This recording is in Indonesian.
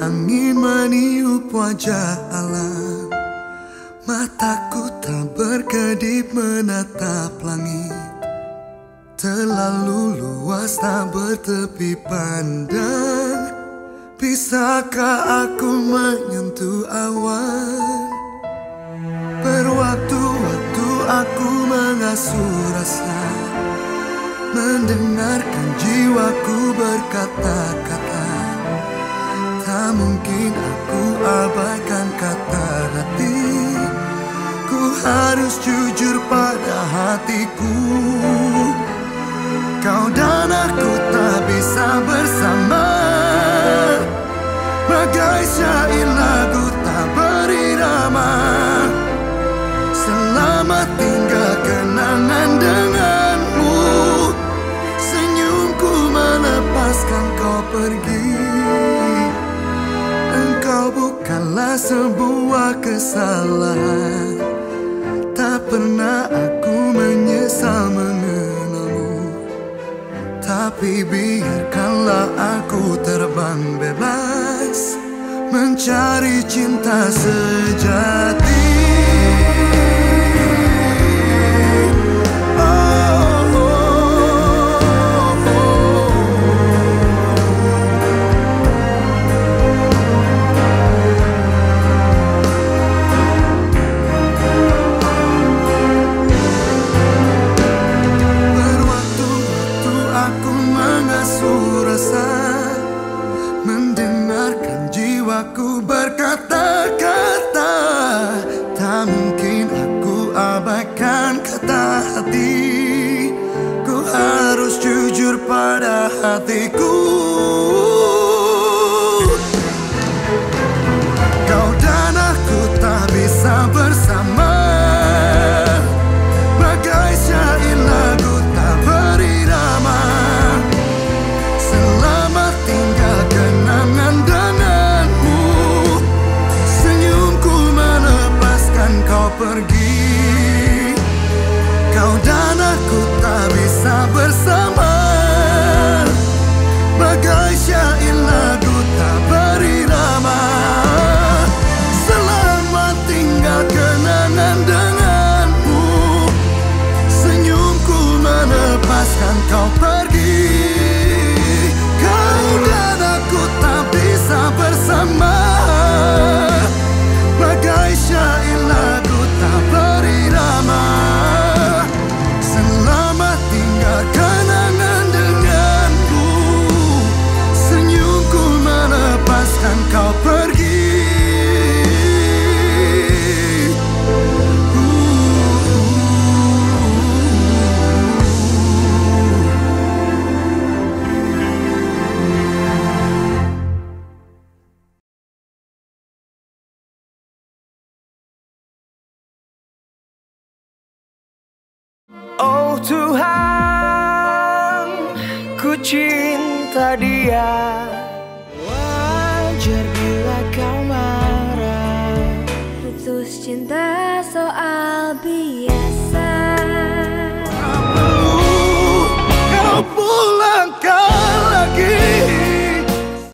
Angin meniup wajah alam. Mataku tak berkedip menatap langit. Terlalu luas tak bertepi pandang. Bisakah aku menyentuh awan? Berwaktu-waktu aku mengasuh rasa. Mendengarkan jiwaku berkata-kata. Mungkin aku abaikan kata hati. Ku harus jujur pada hatiku. Kau dan aku tak bisa bersama. Bagai syair lagu tak berirama Selamat tinggal kenangan denganmu bukanlah sebuah kesalahan. Tak pernah aku menyesal mengenalmu. Tapi biarkanlah aku terbang bebas. Mencari cinta sejati rasa Mendengarkan jiwaku berkata-kata. Tak mungkin aku abaikan kata hati. Ku harus jujur pada hatiku melepaskan kau Oh Tuhan, ku cinta dia. Wajar bila kau marah. Putus cinta soal